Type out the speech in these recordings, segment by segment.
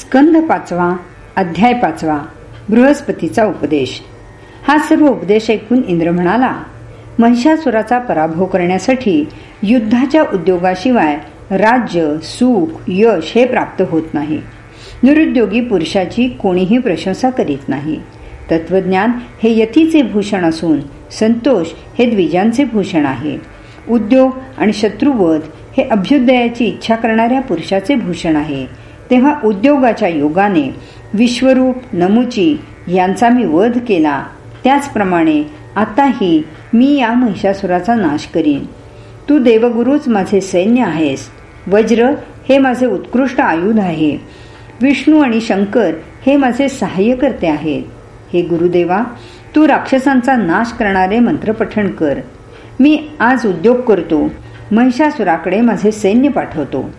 स्कंद पाचवा अध्याय पाचवा बृहस्पतीचा उपदेश. हा सर्व उपदेश ऐकून इंद्र म्हणाला महिषासुराचा पराभव करण्यासाठी युद्धाच्या उद्योगाशिवाय राज्य सुख यश हे प्राप्त होत नाही. निरुद्योगी पुरुषाची कोणीही प्रशंसा करीत नाही. तत्वज्ञान हे यतीचे भूषण असून संतोष हे द्विजांचे भूषण आहे. उद्योग आणि शत्रुवध हे अभ्युदयाची इच्छा करणाऱ्या पुरुषाचे भूषण आहे. तेव्हा उद्योगाच्या योगाने विश्वरूप नमुची यांचा मी वध केला. त्याचप्रमाणे आताही मी या महिषासुराचा नाश करीन. तू देवगुरूच माझे सैन्य आहेस. वज्र हे माझे उत्कृष्ट आयुध आहे. विष्णू आणि शंकर हे माझे सहाय्यकर्ते आहेत. हे गुरुदेवा तू राक्षसांचा नाश करणारे मंत्रपठण कर. मी आज उद्योग करतो. महिषासुराकडे माझे सैन्य पाठवतो.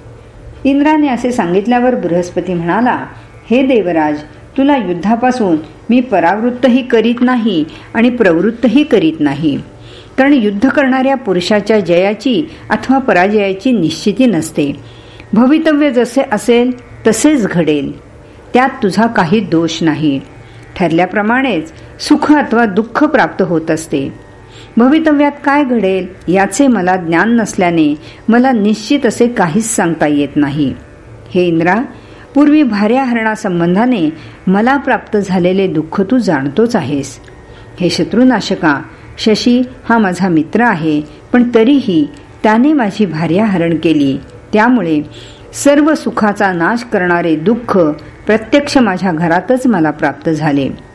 इंद्राने असे सांगितल्यावर बृहस्पती म्हणाला हे देवराज तुला युद्धापासून मी परावृत्तही करीत नाही आणि प्रवृत्तही करीत नाही. कारण युद्ध करणाऱ्या पुरुषाच्या जयाची अथवा पराजयाची निश्चिती नसते. भवितव्य जसे असेल तसेच घडेल. त्यात तुझा काही दोष नाही. ठरल्याप्रमाणेच सुख अथवा दुःख प्राप्त होत असते. भवितव्यात काय घडेल याचे मला ज्ञान नसल्याने मला निश्चित असे काहीच सांगता येत नाही. हे इंद्रा पूर्वी भार्या हरणासंबंधाने मला प्राप्त झालेले दुःख तू जाणतोच आहेस. हे शत्रुनाशका शशी हा माझा मित्र आहे पण तरीही त्याने माझी भार्या हरण केली. त्यामुळे सर्व सुखाचा नाश करणारे दुःख प्रत्यक्ष माझ्या घरातच मला प्राप्त झाले.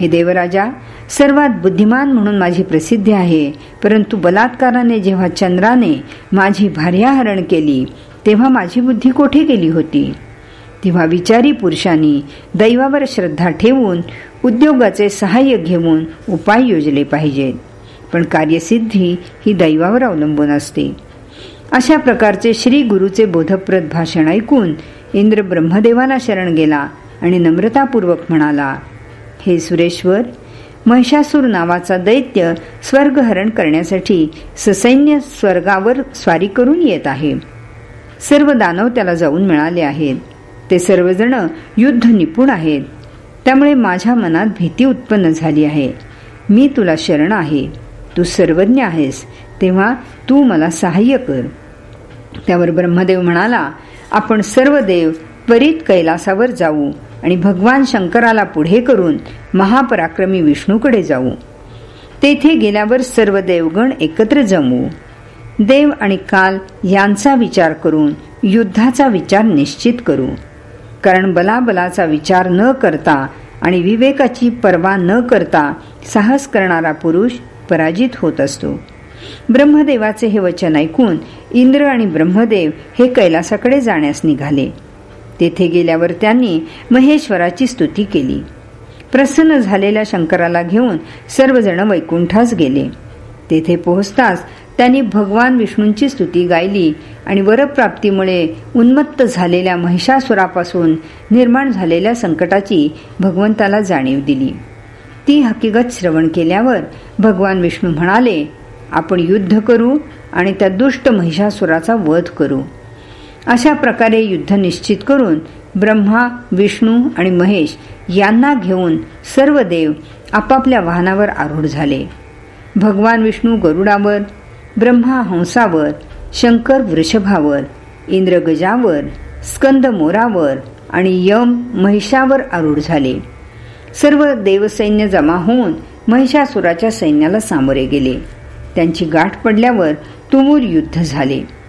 हे देवराजा सर्वात बुद्धिमान म्हणून माझी प्रसिद्धी आहे. परंतु बलात्काराने जेव्हा चंद्राने माझी भार्याहरण केली तेव्हा माझी बुद्धी कोठे गेली होती? तेव्हा विचारी पुरुषांनी दैवावर श्रद्धा ठेवून उद्योगाचे सहाय्य घेऊन उपाय योजले पाहिजेत. पण कार्यसिद्धी ही दैवावर अवलंबून असते. अशा प्रकारचे श्री गुरुचे बोधप्रद भाषण ऐकून इंद्र ब्रह्मदेवाला शरण गेला आणि नम्रतापूर्वक म्हणाला हे सुरेश्वर महिषासूर नावाचा दैत्य स्वर्गहरण करण्यासाठी ससैन्य स्वर्गावर स्वारी करून येत आहे. सर्व दानव त्याला जाऊन मिळाले आहेत. ते सर्वजण युद्ध निपुण आहेत. त्यामुळे माझ्या मनात भीती उत्पन्न झाली आहे. मी तुला शरण आहे. तू सर्वज्ञ आहेस. तेव्हा तू मला सहाय्य कर. त्यावर ब्रह्मदेव म्हणाला आपण सर्व देव त्वरित कैलासावर जाऊ. आणि भगवान शंकराला पुढे करून महापराक्रमी विष्णूकडे जाऊ. तेथे गेल्यावर सर्व देवगण एकत्र जमू. देव आणि काल यांचा विचार करून युद्धाचा विचार निश्चित करू. कारण बलाबलाचा विचार न करता आणि विवेकाची पर्वा न करता साहस करणारा पुरुष पराजित होत असतो. ब्रह्मदेवाचे हे वचन ऐकून इंद्र आणि ब्रह्मदेव हे कैलासाकडे जाण्यास निघाले. तेथे गेल्यावर त्यांनी महेश्वराची स्तुती केली. प्रसन्न झालेल्या शंकराला घेऊन सर्वजण वैकुंठास गेले. तेथे पोहोचताच त्यांनी भगवान विष्णूंची स्तुती गायली आणि वरप्राप्तीमुळे उन्मत्त झालेल्या महिषासुरापासून निर्माण झालेल्या संकटाची भगवंताला जाणीव दिली. ती हकीकत श्रवण केल्यावर भगवान विष्णू म्हणाले आपण युद्ध करू आणि त्या दुष्ट महिषासुराचा वध करू. अशा प्रकारे युद्ध निश्चित करून ब्रह्मा विष्णू आणि महेश यांना घेऊन सर्व देव आपापल्या वाहनावर आरूढ झाले. भगवान विष्णू गरुडावर ब्रह्मा हंसावर शंकर वृषभावर इंद्र गजावर स्कंद मोरावर आणि यम महिषावर आरूढ झाले. सर्व देवसैन्य जमा होऊन महिषासुराच्या सैन्याला सामोरे गेले. त्यांची गाठ पडल्यावर तुमूर युद्ध झाले.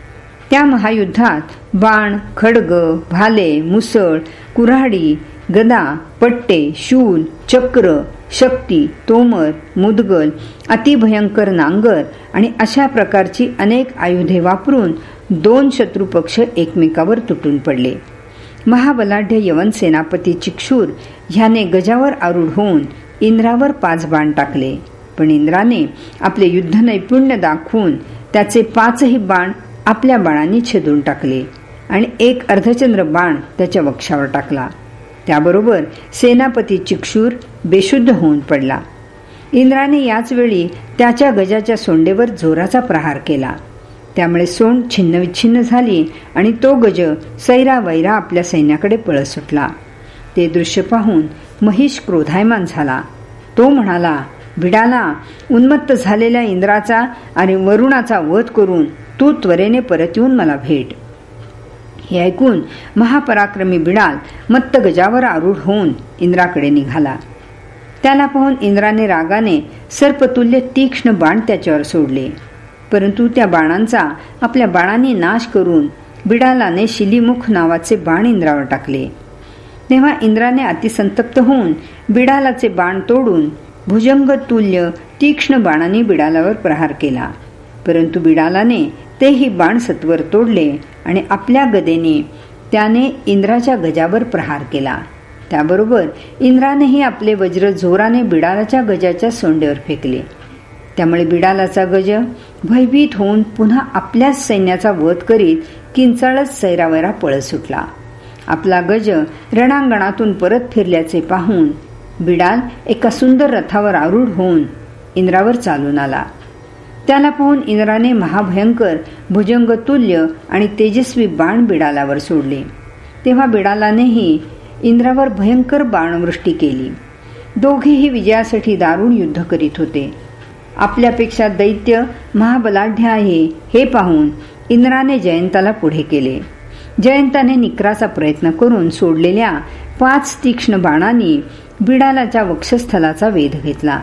त्या महायुद्धात बाण खडग भाले मुसळ कुऱ्हाडी गदा पट्टे शूल चक्र शक्ती तोमर मुदगल अतिभयंकर नांगर आणि अशा प्रकारची अनेक आयुधे वापरून दोन शत्रुपक्ष एकमेकावर तुटून पडले. महाबलाढ्य यवन सेनापती चिक्षूर ह्याने गजावर आरूढ होऊन इंद्रावर पाच बाण टाकले. पण इंद्राने आपले युद्ध नैपुण्य दाखवून त्याचे पाचही बाण आपल्या बाणांनी छेदून टाकले आणि एक अर्धचंद्र बाण त्याच्या वक्षावर टाकला. त्याबरोबर सेनापती चिक्षूर बेशुद्ध होऊन पडला. इंद्राने याच वेळी त्याच्या गजाच्या सोंडेवर जोराचा प्रहार केला. त्यामुळे सोंड छिन्नविच्छिन्न झाली आणि तो गज सैरा वैरा आपल्या सैन्याकडे पळत सुटला. ते दृश्य पाहून महिष क्रोधायमान झाला. तो म्हणाला भिडाला उन्मत्त झालेल्या इंद्राचा आणि वरुणाचा वध करून तू त्वरेने परत येऊन मला भेट. हे ऐकून महापराक्रमी बिडाल मत्त गजावर आरूढ होऊन इंद्राकडे निघाला. त्याला पाहून इंद्राने रागाने सर्पतुल्य तीक्ष्ण बाण त्याच्यावर सोडले. परंतु त्या बाणांचा आपल्या बाणांनी नाश करून बिडालाने शिलीमुख नावाचे बाण इंद्रावर टाकले. तेव्हा इंद्राने अतिसंतप्त होऊन बिडालाचे बाण तोडून भुजंग तुल्य तीक्ष्ण बाणाने बिडालावर प्रहार केला. परंतु बिडालाने तेही बाण सत्वर तोडले आणि आपल्या गदेने त्याने इंद्राच्या गजावर प्रहार केला. त्याबरोबर इंद्रानेही आपले वज्र जोराने बिडालाच्या गजाच्या सोंडेवर फेकले. त्यामुळे बिडालाचा गज भयभीत होऊन पुन्हा आपल्याच सैन्याचा वध करीत किंचाळच सैरावैरा पळत सुटला. आपला गज रणांगणातून परत फिरल्याचे पाहून बिडाल एका सुंदर रथावर आरूढ होऊन इंद्रावर चालून आला. त्याला पाहून इंद्राने महाभयंकर भुजंग तुल्य आणि तेजस्वी बाण बिडालावर सोडले. तेव्हा बिडालानेही इंद्रावर भयंकर बाणवृष्टी केली. दोघेही विजयासाठी दारुण युद्ध करीत होते. आपल्यापेक्षा दैत्य महाबलाढ्य आहे हे पाहून इंद्राने जयंताला पुढे केले. जयंताने निकराचा प्रयत्न करून सोडलेल्या पाच तीक्ष्ण बाणांनी बिडालाच्या वक्षस्थलाचा वेध घेतला.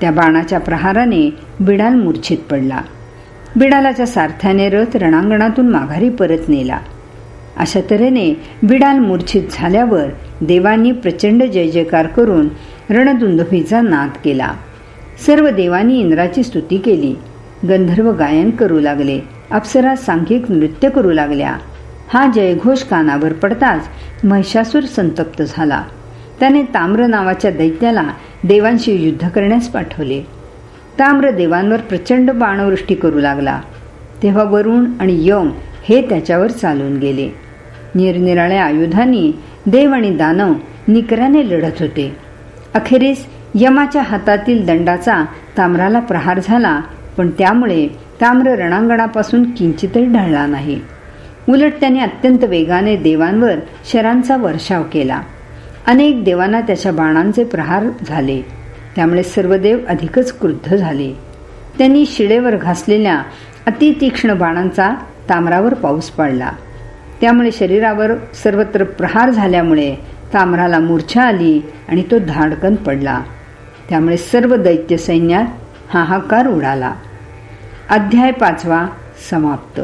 त्या बाणाच्या प्रहाराने बिडाल मूर्छित पडला. बिडालाच्या सारथ्याने रथ रणांगणातून माघारी परत नेला. अशा तऱ्हेने बिडाल मूर्छित झाल्यावर देवांनी प्रचंड जय जयकार करून रणदुंदुभीचा नाद केला. सर्व देवांनी इंद्राची स्तुती केली. गंधर्व गायन करू लागले. अप्सरा सांघिक नृत्य करू लागल्या. हा जयघोष कानावर पडताच महिषासूर संतप्त झाला. त्याने ताम्र नावाच्या दैत्याला देवांशी युद्ध करण्यास पाठवले. ताम्र देवांवर प्रचंड बाणवृष्टी करू लागला. तेव्हा वरुण आणि यम हे त्याच्यावर चालून गेले. निरनिराळ्या आयुधांनी देव आणि दानव निकराने लढत होते. अखेरीस यमाच्या हातातील दंडाचा ताम्राला प्रहार झाला पण त्यामुळे ताम्र रणांगणापासून किंचितही ढळला नाही. उलट त्याने अत्यंत वेगाने देवांवर शरांचा वर्षाव केला. अनेक देवांना त्याच्या बाणांचे प्रहार झाले. त्यामुळे सर्व देव अधिकच क्रुद्ध झाले. त्यांनी शिळेवर घासलेल्या अतितीक्ष्ण बाणांचा ताम्रावर पाऊस पडला. त्यामुळे शरीरावर सर्वत्र प्रहार झाल्यामुळे ताम्राला मूर्छा आली आणि तो धाडकन पडला. त्यामुळे सर्व दैत्य सैन्यात हाहाकार उडाला. अध्याय पाचवा समाप्त.